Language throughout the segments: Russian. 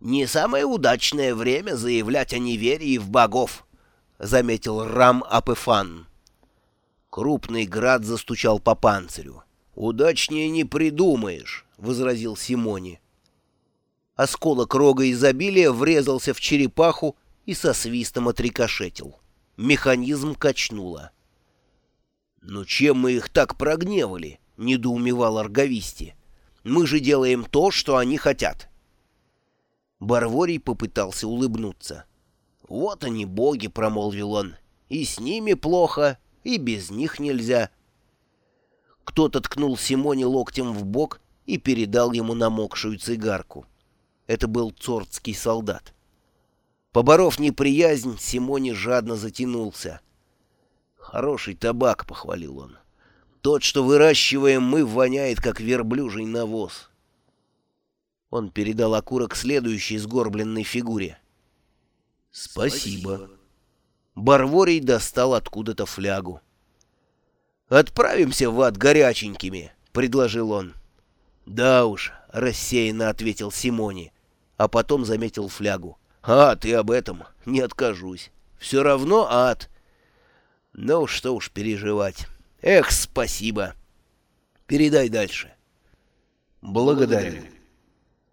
«Не самое удачное время заявлять о неверии в богов», — заметил Рам Апефан. Крупный град застучал по панцирю. «Удачнее не придумаешь», — возразил Симони. Осколок рога изобилия врезался в черепаху и со свистом отрикошетил. Механизм качнуло. «Ну чем мы их так прогневали?» — недоумевал Арговисти. «Мы же делаем то, что они хотят». Барворий попытался улыбнуться. «Вот они, боги», — промолвил он, — «и с ними плохо, и без них нельзя». Кто-то ткнул Симоне локтем в бок и передал ему намокшую цигарку. Это был цордский солдат. Поборов неприязнь, Симоне жадно затянулся. «Хороший табак», — похвалил он. «Тот, что выращиваем мы, воняет, как верблюжий навоз». Он передал окурок следующей сгорбленной фигуре. «Спасибо». Барворий достал откуда-то флягу. «Отправимся в ад горяченькими», — предложил он. «Да уж», — рассеянно ответил Симони, а потом заметил флягу. «А, ты об этом? Не откажусь. Все равно ад». «Ну, что уж переживать. Эх, спасибо. Передай дальше». «Благодарю».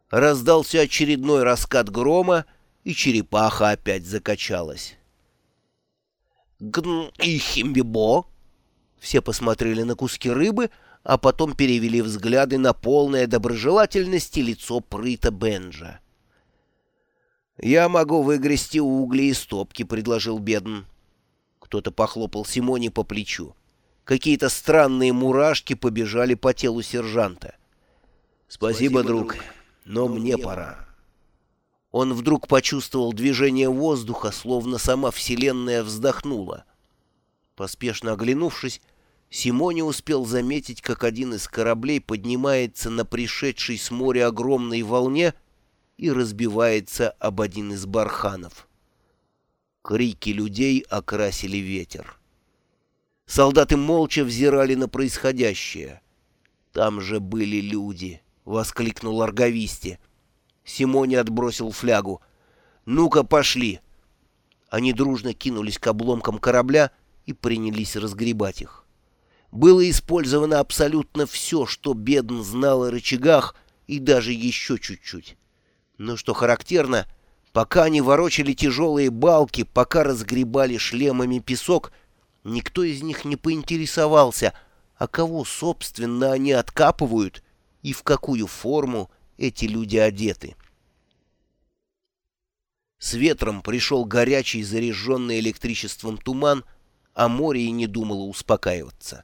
Раздался очередной раскат грома, и черепаха опять закачалась. «Гн и химбибо!» Все посмотрели на куски рыбы, а потом перевели взгляды на полное доброжелательности лицо прыта Бенджа. «Я могу выгрести угли из топки», — предложил Бедн. Кто-то похлопал Симоне по плечу. Какие-то странные мурашки побежали по телу сержанта. «Спасибо, друг, но мне пора». Он вдруг почувствовал движение воздуха, словно сама Вселенная вздохнула. Поспешно оглянувшись, Симоне успел заметить, как один из кораблей поднимается на пришедшей с моря огромной волне и разбивается об один из барханов. Крики людей окрасили ветер. Солдаты молча взирали на происходящее. «Там же были люди!» — воскликнул Арговисти. Симоне отбросил флягу. «Ну-ка, пошли!» Они дружно кинулись к обломкам корабля и принялись разгребать их. Было использовано абсолютно все, что Бедн знал о рычагах, и даже еще чуть-чуть. Но что характерно, пока они ворочали тяжелые балки, пока разгребали шлемами песок, никто из них не поинтересовался, а кого, собственно, они откапывают и в какую форму эти люди одеты. С ветром пришел горячий, заряженный электричеством туман, а море и не думало успокаиваться.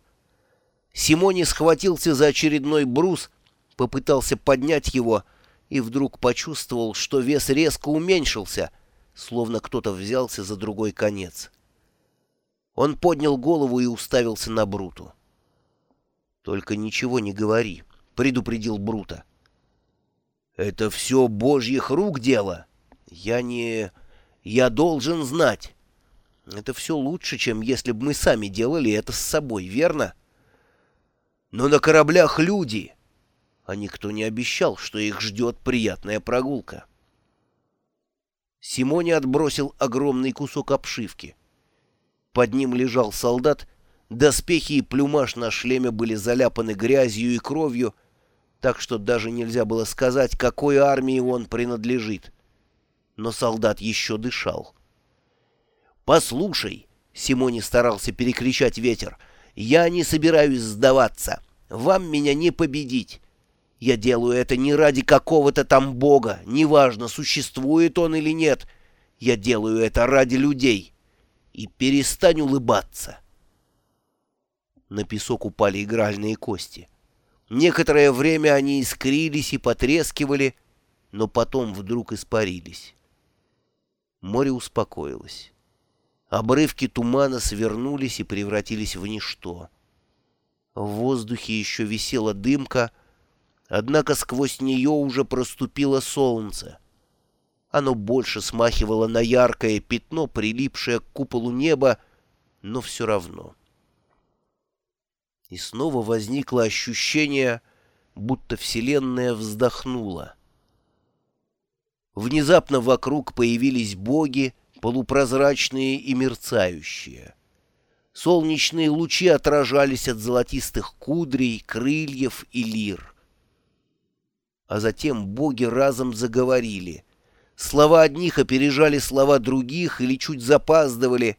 Симони схватился за очередной брус, попытался поднять его и вдруг почувствовал, что вес резко уменьшился, словно кто-то взялся за другой конец. Он поднял голову и уставился на Бруту. «Только ничего не говори», — предупредил Брута. «Это все божьих рук дело. Я не... Я должен знать. Это все лучше, чем если бы мы сами делали это с собой, верно? Но на кораблях люди, а никто не обещал, что их ждет приятная прогулка». Симоне отбросил огромный кусок обшивки. Под ним лежал солдат, доспехи и плюмаж на шлеме были заляпаны грязью и кровью, так что даже нельзя было сказать, какой армии он принадлежит. Но солдат еще дышал. «Послушай!» — Симони старался перекричать ветер. «Я не собираюсь сдаваться. Вам меня не победить. Я делаю это не ради какого-то там бога, неважно, существует он или нет. Я делаю это ради людей. И перестань улыбаться». На песок упали игральные кости. Некоторое время они искрились и потрескивали, но потом вдруг испарились. Море успокоилось. Обрывки тумана свернулись и превратились в ничто. В воздухе еще висела дымка, однако сквозь нее уже проступило солнце. Оно больше смахивало на яркое пятно, прилипшее к куполу неба, но все равно и снова возникло ощущение, будто Вселенная вздохнула. Внезапно вокруг появились боги, полупрозрачные и мерцающие. Солнечные лучи отражались от золотистых кудрей, крыльев и лир. А затем боги разом заговорили. Слова одних опережали слова других или чуть запаздывали.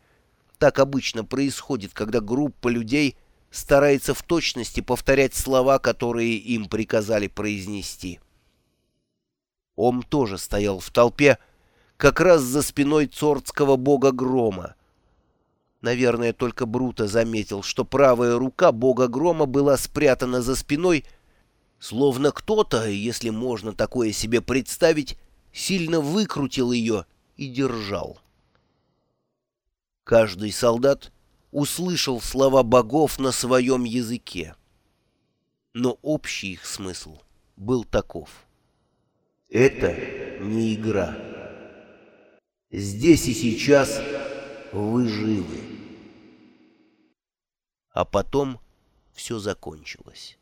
Так обычно происходит, когда группа людей старается в точности повторять слова, которые им приказали произнести. Ом тоже стоял в толпе, как раз за спиной цордского бога грома. Наверное, только Бруто заметил, что правая рука бога грома была спрятана за спиной, словно кто-то, если можно такое себе представить, сильно выкрутил ее и держал. Каждый солдат услышал слова богов на своем языке. Но общий их смысл был таков. Это не игра. Здесь и сейчас вы живы. А потом все закончилось.